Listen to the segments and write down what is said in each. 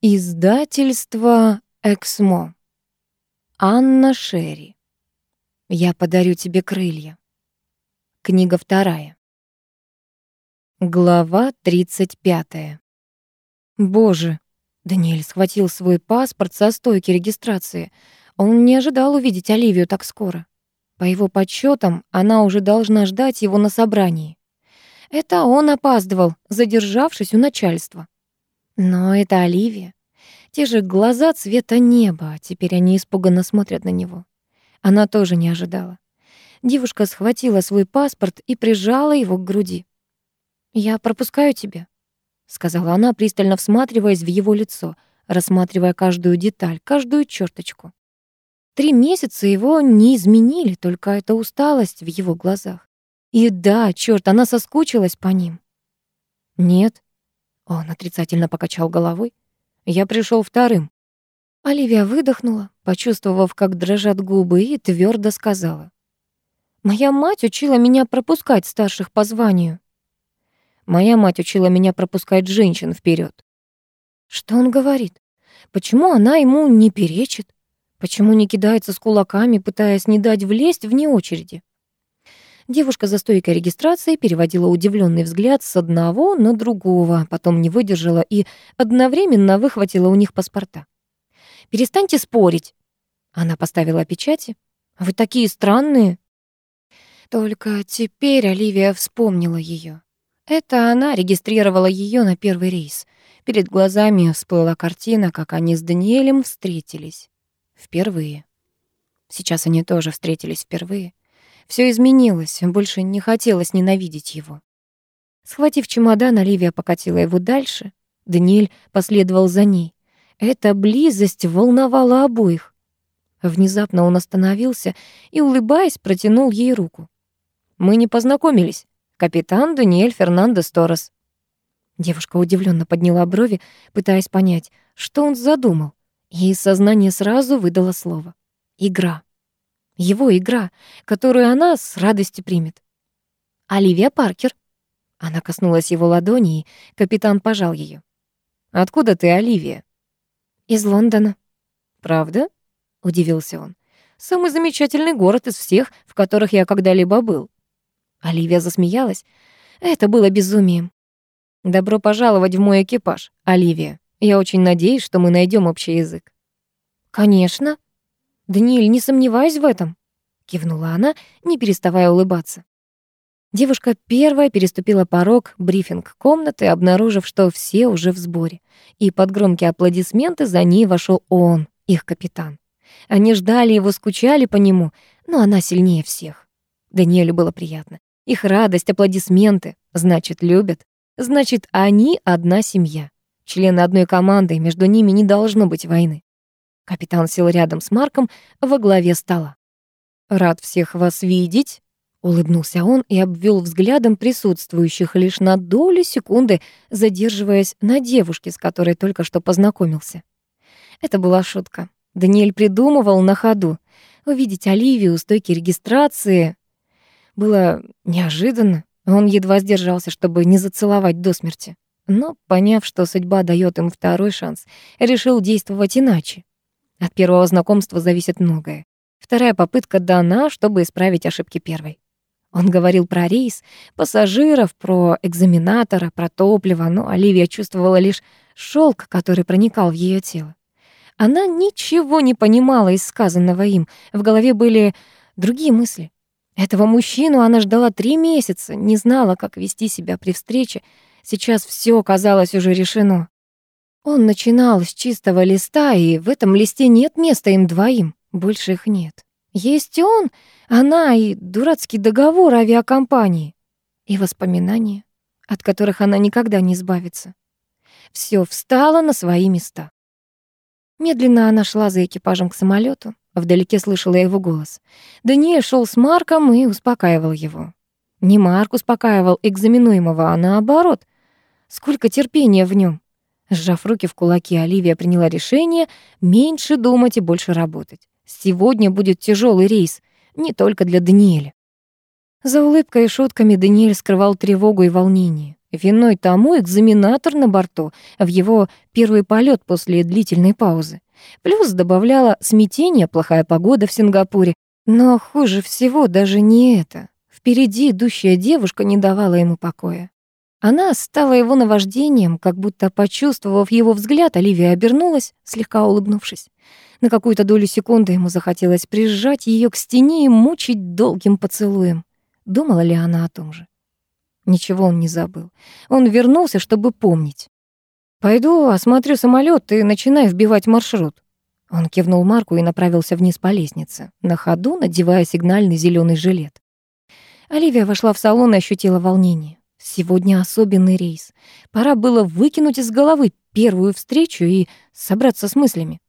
Издательство «Эксмо». Анна Шерри. «Я подарю тебе крылья». Книга вторая. Глава 35. Боже, Даниэль схватил свой паспорт со стойки регистрации. Он не ожидал увидеть Оливию так скоро. По его подсчетам, она уже должна ждать его на собрании. Это он опаздывал, задержавшись у начальства. Но это Оливия. Те же глаза цвета неба, а теперь они испуганно смотрят на него. Она тоже не ожидала. Девушка схватила свой паспорт и прижала его к груди. «Я пропускаю тебя», — сказала она, пристально всматриваясь в его лицо, рассматривая каждую деталь, каждую черточку. Три месяца его не изменили, только эта усталость в его глазах. И да, черт, она соскучилась по ним. «Нет», он отрицательно покачал головой. Я пришел вторым. Оливия выдохнула, почувствовав, как дрожат губы, и твердо сказала. «Моя мать учила меня пропускать старших по званию». «Моя мать учила меня пропускать женщин вперед. Что он говорит? Почему она ему не перечит? Почему не кидается с кулаками, пытаясь не дать влезть вне очереди? Девушка за стойкой регистрации переводила удивленный взгляд с одного на другого, потом не выдержала и одновременно выхватила у них паспорта. «Перестаньте спорить!» Она поставила печати. «Вы такие странные!» Только теперь Оливия вспомнила ее. Это она регистрировала ее на первый рейс. Перед глазами всплыла картина, как они с Даниэлем встретились. Впервые. Сейчас они тоже встретились впервые. Все изменилось, больше не хотелось ненавидеть его. Схватив чемодан, Оливия покатила его дальше. Даниэль последовал за ней. Эта близость волновала обоих. Внезапно он остановился и, улыбаясь, протянул ей руку. «Мы не познакомились. Капитан Даниэль Фернандес Торрес». Девушка удивленно подняла брови, пытаясь понять, что он задумал. Ей сознание сразу выдало слово. «Игра». Его игра, которую она с радостью примет. «Оливия Паркер». Она коснулась его ладони, и капитан пожал ее. «Откуда ты, Оливия?» «Из Лондона». «Правда?» — удивился он. «Самый замечательный город из всех, в которых я когда-либо был». Оливия засмеялась. Это было безумием. «Добро пожаловать в мой экипаж, Оливия. Я очень надеюсь, что мы найдем общий язык». «Конечно», «Даниэль, не сомневаюсь в этом», — кивнула она, не переставая улыбаться. Девушка первая переступила порог брифинг-комнаты, обнаружив, что все уже в сборе. И под громкие аплодисменты за ней вошел он, их капитан. Они ждали его, скучали по нему, но она сильнее всех. Даниэлю было приятно. Их радость, аплодисменты, значит, любят. Значит, они одна семья. Члены одной команды, между ними не должно быть войны. Капитан сел рядом с Марком во главе стола. «Рад всех вас видеть», — улыбнулся он и обвел взглядом присутствующих лишь на долю секунды, задерживаясь на девушке, с которой только что познакомился. Это была шутка. Даниэль придумывал на ходу. Увидеть Оливию у стойки регистрации было неожиданно. Он едва сдержался, чтобы не зацеловать до смерти. Но, поняв, что судьба дает им второй шанс, решил действовать иначе. От первого знакомства зависит многое. Вторая попытка дана, чтобы исправить ошибки первой. Он говорил про рейс, пассажиров, про экзаменатора, про топливо, но Оливия чувствовала лишь шелк, который проникал в ее тело. Она ничего не понимала из сказанного им. В голове были другие мысли. Этого мужчину она ждала три месяца, не знала, как вести себя при встрече. Сейчас все казалось уже решено. Он начинал с чистого листа, и в этом листе нет места им двоим. Больше их нет. Есть он, она и дурацкий договор авиакомпании. И воспоминания, от которых она никогда не избавится. Все встало на свои места. Медленно она шла за экипажем к самолету. Вдалеке слышала его голос. Даниэль шел с Марком и успокаивал его. Не Марк успокаивал экзаменуемого, а наоборот. Сколько терпения в нем. Сжав руки в кулаки, Оливия приняла решение меньше думать и больше работать. Сегодня будет тяжелый рейс, не только для Даниэля. За улыбкой и шутками Даниэль скрывал тревогу и волнение. Виной тому экзаменатор на борту в его первый полет после длительной паузы. Плюс добавляла смятение плохая погода в Сингапуре. Но хуже всего даже не это. Впереди идущая девушка не давала ему покоя. Она стала его наваждением, как будто почувствовав его взгляд, Оливия обернулась, слегка улыбнувшись. На какую-то долю секунды ему захотелось прижать ее к стене и мучить долгим поцелуем. Думала ли она о том же? Ничего он не забыл. Он вернулся, чтобы помнить. «Пойду осмотрю самолет и начинаю вбивать маршрут». Он кивнул Марку и направился вниз по лестнице, на ходу надевая сигнальный зеленый жилет. Оливия вошла в салон и ощутила волнение. Сегодня особенный рейс. Пора было выкинуть из головы первую встречу и собраться с мыслями.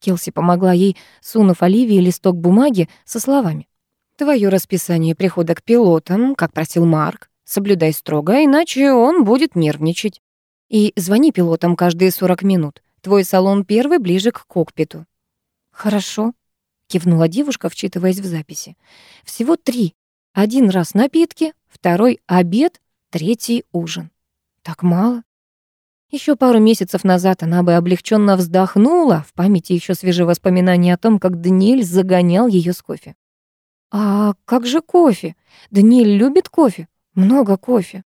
Келси помогла ей, сунув Оливии листок бумаги со словами. «Твое расписание прихода к пилотам, как просил Марк, Соблюдай строго, иначе он будет нервничать. И звони пилотам каждые 40 минут. Твой салон первый ближе к кокпиту. Хорошо, кивнула девушка, вчитываясь в записи. Всего три. Один раз напитки, второй обед, третий ужин. Так мало. Еще пару месяцев назад она бы облегченно вздохнула, в памяти еще свежие воспоминания о том, как Даниэль загонял ее с кофе. «А как же кофе? Даниэль любит кофе. Много кофе.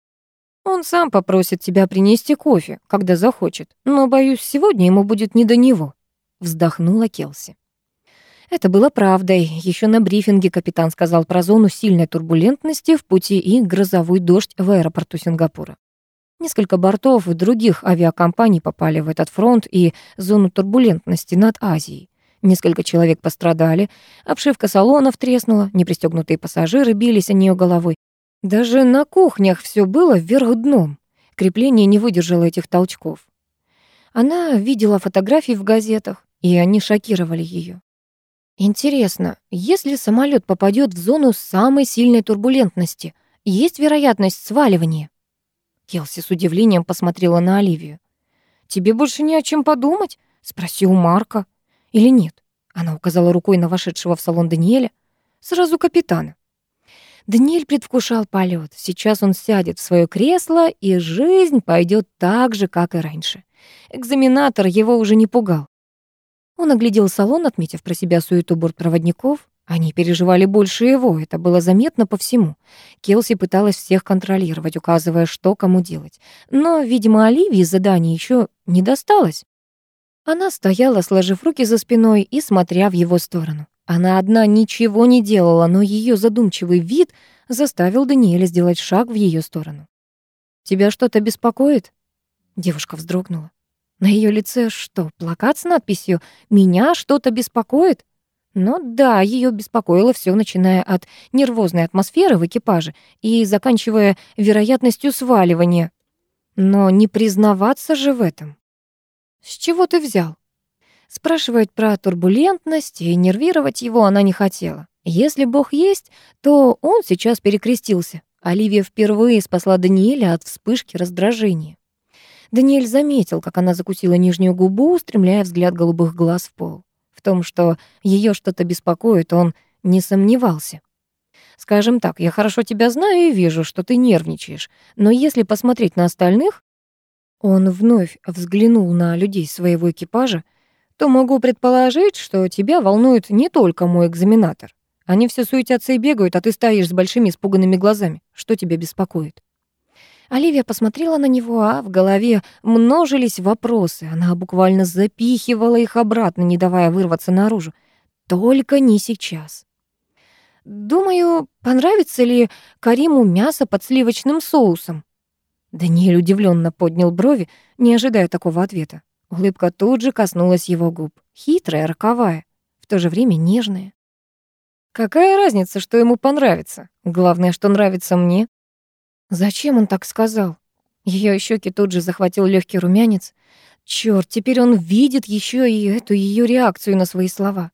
Он сам попросит тебя принести кофе, когда захочет, но, боюсь, сегодня ему будет не до него», — вздохнула Келси. Это было правдой. Еще на брифинге капитан сказал про зону сильной турбулентности в пути и грозовой дождь в аэропорту Сингапура. Несколько бортов других авиакомпаний попали в этот фронт и зону турбулентности над Азией. Несколько человек пострадали, обшивка салонов треснула, непристегнутые пассажиры бились о нее головой, даже на кухнях все было вверх дном. Крепление не выдержало этих толчков. Она видела фотографии в газетах, и они шокировали ее. Интересно, если самолет попадет в зону самой сильной турбулентности, есть вероятность сваливания? Келси с удивлением посмотрела на Оливию. «Тебе больше не о чем подумать?» — спроси у Марка. «Или нет?» — она указала рукой на вошедшего в салон Даниэля. «Сразу капитана». Даниэль предвкушал полет. Сейчас он сядет в свое кресло, и жизнь пойдет так же, как и раньше. Экзаменатор его уже не пугал. Он оглядел салон, отметив про себя суету бортпроводников. Они переживали больше его, это было заметно по всему. Келси пыталась всех контролировать, указывая, что кому делать. Но, видимо, Оливии задание еще не досталось. Она стояла, сложив руки за спиной и смотря в его сторону. Она одна ничего не делала, но ее задумчивый вид заставил Даниэля сделать шаг в ее сторону. «Тебя что-то беспокоит?» Девушка вздрогнула. На ее лице что, плакат с надписью «Меня что-то беспокоит»? Ну да, ее беспокоило все, начиная от нервозной атмосферы в экипаже и заканчивая вероятностью сваливания. Но не признаваться же в этом. «С чего ты взял?» Спрашивать про турбулентность и нервировать его она не хотела. Если Бог есть, то он сейчас перекрестился. Оливия впервые спасла Даниэля от вспышки раздражения. Даниэль заметил, как она закусила нижнюю губу, устремляя взгляд голубых глаз в пол. В том, что ее что-то беспокоит, он не сомневался. «Скажем так, я хорошо тебя знаю и вижу, что ты нервничаешь, но если посмотреть на остальных...» Он вновь взглянул на людей своего экипажа, то могу предположить, что тебя волнует не только мой экзаменатор. Они все суетятся и бегают, а ты стоишь с большими испуганными глазами. Что тебя беспокоит?» Оливия посмотрела на него, а в голове множились вопросы. Она буквально запихивала их обратно, не давая вырваться наружу. Только не сейчас. «Думаю, понравится ли Кариму мясо под сливочным соусом?» Даниэль удивленно поднял брови, не ожидая такого ответа. Улыбка тут же коснулась его губ. Хитрая, роковая, в то же время нежная. Какая разница, что ему понравится? Главное, что нравится мне. Зачем он так сказал? Ее щеки тут же захватил легкий румянец. Черт, теперь он видит еще и эту ее реакцию на свои слова.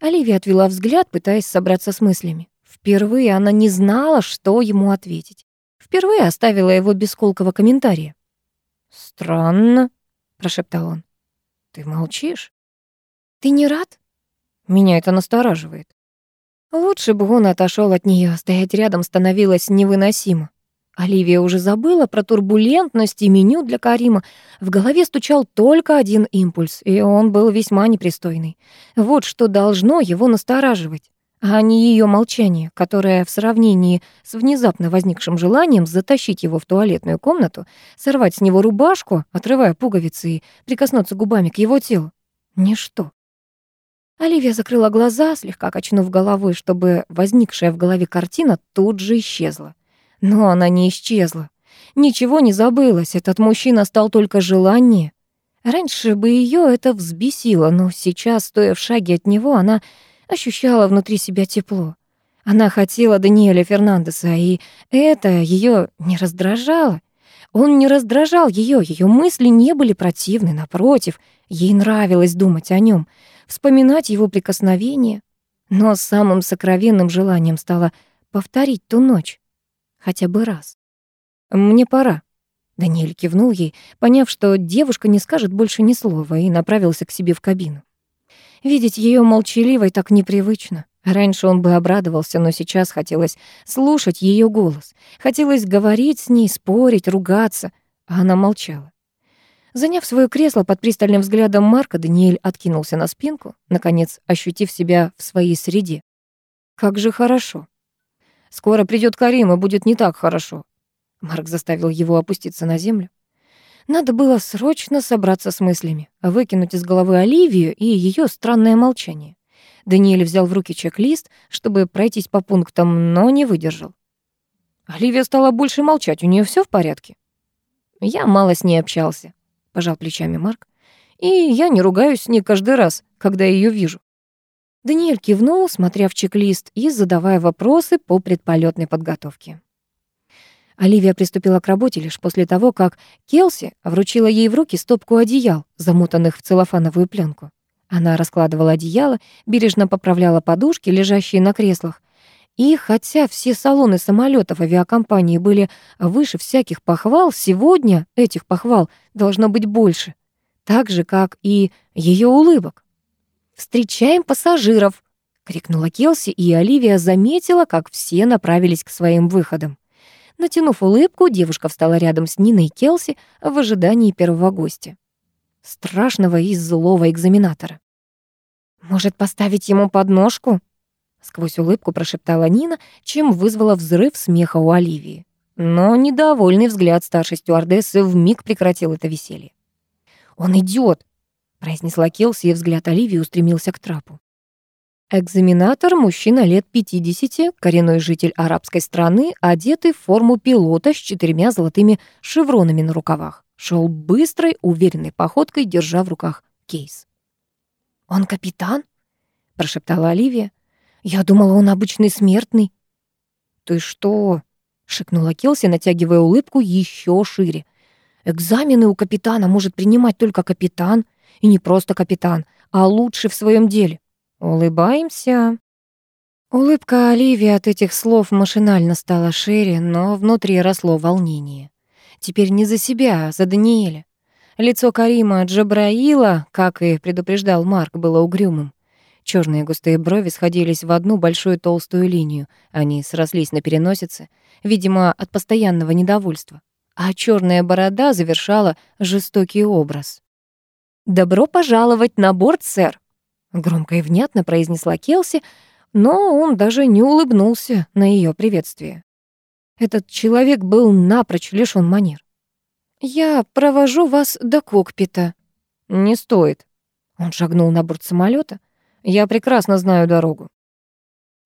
Оливия отвела взгляд, пытаясь собраться с мыслями. Впервые она не знала, что ему ответить. Впервые оставила его без колкого комментария. «Странно», — прошептал он. «Ты молчишь? Ты не рад?» Меня это настораживает. Лучше бы он отошел от нее, стоять рядом становилось невыносимо. Оливия уже забыла про турбулентность и меню для Карима. В голове стучал только один импульс, и он был весьма непристойный. Вот что должно его настораживать, а не ее молчание, которое в сравнении с внезапно возникшим желанием затащить его в туалетную комнату, сорвать с него рубашку, отрывая пуговицы и прикоснуться губами к его телу. Ничто. Оливия закрыла глаза, слегка качнув головой, чтобы возникшая в голове картина тут же исчезла. Но она не исчезла. Ничего не забылось, этот мужчина стал только желание. Раньше бы ее это взбесило, но сейчас, стоя в шаге от него, она ощущала внутри себя тепло. Она хотела Даниэля Фернандеса, и это ее не раздражало. Он не раздражал ее, ее мысли не были противны, напротив, ей нравилось думать о нем, вспоминать его прикосновения. Но самым сокровенным желанием стало повторить ту ночь хотя бы раз. «Мне пора». Даниэль кивнул ей, поняв, что девушка не скажет больше ни слова, и направился к себе в кабину. Видеть ее молчаливой так непривычно. Раньше он бы обрадовался, но сейчас хотелось слушать ее голос. Хотелось говорить с ней, спорить, ругаться, а она молчала. Заняв свое кресло под пристальным взглядом Марка, Даниэль откинулся на спинку, наконец ощутив себя в своей среде. Как же хорошо. Скоро придет Карим, и будет не так хорошо. Марк заставил его опуститься на землю. Надо было срочно собраться с мыслями, выкинуть из головы Оливию и ее странное молчание. Даниэль взял в руки чек-лист, чтобы пройтись по пунктам, но не выдержал. Оливия стала больше молчать, у нее все в порядке. Я мало с ней общался, пожал плечами Марк. И я не ругаюсь с ней каждый раз, когда ее вижу. Даниэль кивнул, смотря в чек-лист и задавая вопросы по предполетной подготовке. Оливия приступила к работе лишь после того, как Келси вручила ей в руки стопку одеял, замотанных в целлофановую пленку. Она раскладывала одеяло, бережно поправляла подушки, лежащие на креслах. И хотя все салоны самолетов авиакомпании были выше всяких похвал, сегодня этих похвал должно быть больше. Так же, как и ее улыбок. «Встречаем пассажиров!» — крикнула Келси, и Оливия заметила, как все направились к своим выходам. Натянув улыбку, девушка встала рядом с Ниной и Келси в ожидании первого гостя. Страшного и злого экзаменатора. «Может, поставить ему подножку?» Сквозь улыбку прошептала Нина, чем вызвала взрыв смеха у Оливии. Но недовольный взгляд старшей стюардессы вмиг прекратил это веселье. «Он идет, произнесла Келси, и взгляд Оливии устремился к трапу. Экзаменатор, мужчина лет 50, коренной житель арабской страны, одетый в форму пилота с четырьмя золотыми шевронами на рукавах, шел быстрой, уверенной походкой, держа в руках кейс. «Он капитан?» — прошептала Оливия. «Я думала, он обычный смертный». «Ты что?» — шикнула Келси, натягивая улыбку еще шире. «Экзамены у капитана может принимать только капитан. И не просто капитан, а лучший в своем деле. Улыбаемся. Улыбка Оливии от этих слов машинально стала шире, но внутри росло волнение. Теперь не за себя, а за Даниэля. Лицо Карима Джабраила, как и предупреждал Марк, было угрюмым. Черные густые брови сходились в одну большую толстую линию. Они срослись на переносице, видимо, от постоянного недовольства. А черная борода завершала жестокий образ. «Добро пожаловать на борт, сэр!» Громко и внятно произнесла Келси, но он даже не улыбнулся на ее приветствие. Этот человек был напрочь лишён манер. «Я провожу вас до кокпита». «Не стоит». Он шагнул на борт самолета. «Я прекрасно знаю дорогу».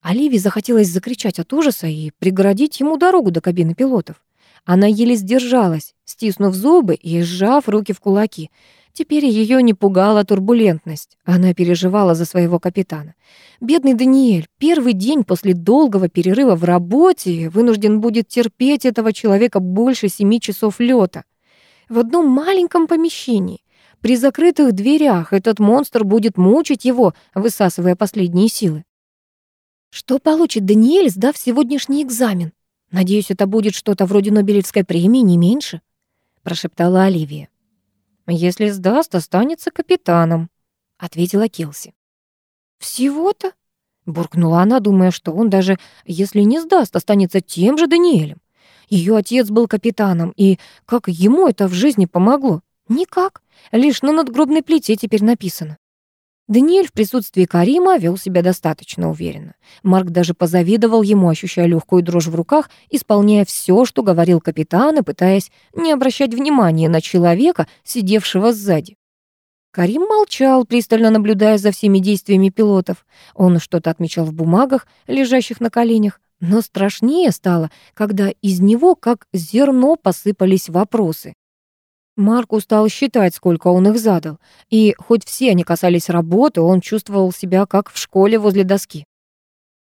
Оливии захотелось закричать от ужаса и преградить ему дорогу до кабины пилотов. Она еле сдержалась, стиснув зубы и сжав руки в кулаки — Теперь ее не пугала турбулентность. Она переживала за своего капитана. Бедный Даниэль, первый день после долгого перерыва в работе вынужден будет терпеть этого человека больше семи часов лета. В одном маленьком помещении, при закрытых дверях, этот монстр будет мучить его, высасывая последние силы. Что получит Даниэль, сдав сегодняшний экзамен? Надеюсь, это будет что-то вроде Нобелевской премии, не меньше, прошептала Оливия. «Если сдаст, останется капитаном», — ответила Келси. «Всего-то?» — буркнула она, думая, что он даже, если не сдаст, останется тем же Даниэлем. Ее отец был капитаном, и как ему это в жизни помогло? Никак. Лишь на надгробной плите теперь написано. Даниэль в присутствии Карима вел себя достаточно уверенно. Марк даже позавидовал ему, ощущая легкую дрожь в руках, исполняя все, что говорил капитан, и пытаясь не обращать внимания на человека, сидевшего сзади. Карим молчал, пристально наблюдая за всеми действиями пилотов. Он что-то отмечал в бумагах, лежащих на коленях, но страшнее стало, когда из него, как зерно, посыпались вопросы. Марк устал считать, сколько он их задал, и хоть все они касались работы, он чувствовал себя как в школе возле доски.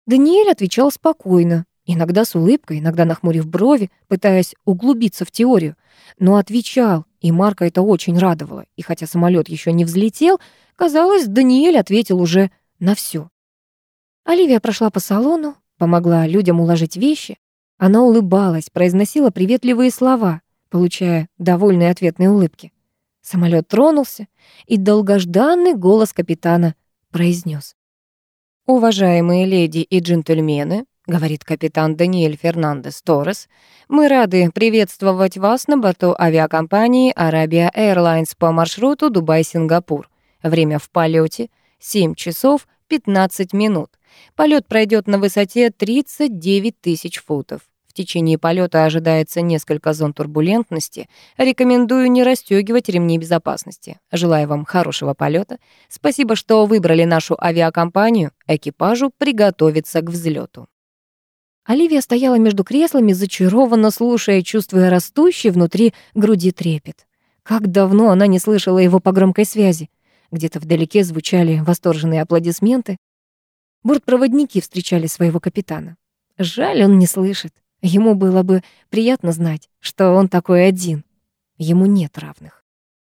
Даниэль отвечал спокойно, иногда с улыбкой, иногда нахмурив брови, пытаясь углубиться в теорию, но отвечал, и Марка это очень радовало, и хотя самолет еще не взлетел, казалось, Даниэль ответил уже на все. Оливия прошла по салону, помогла людям уложить вещи. Она улыбалась, произносила приветливые слова, получая довольные ответные улыбки. Самолет тронулся, и долгожданный голос капитана произнес: «Уважаемые леди и джентльмены, говорит капитан Даниэль Фернандес Торрес, мы рады приветствовать вас на борту авиакомпании Arabia Airlines по маршруту Дубай-Сингапур. Время в полете 7 часов 15 минут. Полет пройдет на высоте 39 тысяч футов течение полета ожидается несколько зон турбулентности, рекомендую не расстегивать ремни безопасности. Желаю вам хорошего полета. Спасибо, что выбрали нашу авиакомпанию. Экипажу приготовиться к взлету. Оливия стояла между креслами, зачарованно слушая, чувствуя растущий внутри груди трепет. Как давно она не слышала его по громкой связи. Где-то вдалеке звучали восторженные аплодисменты. Бортпроводники встречали своего капитана. Жаль, он не слышит. Ему было бы приятно знать, что он такой один. Ему нет равных.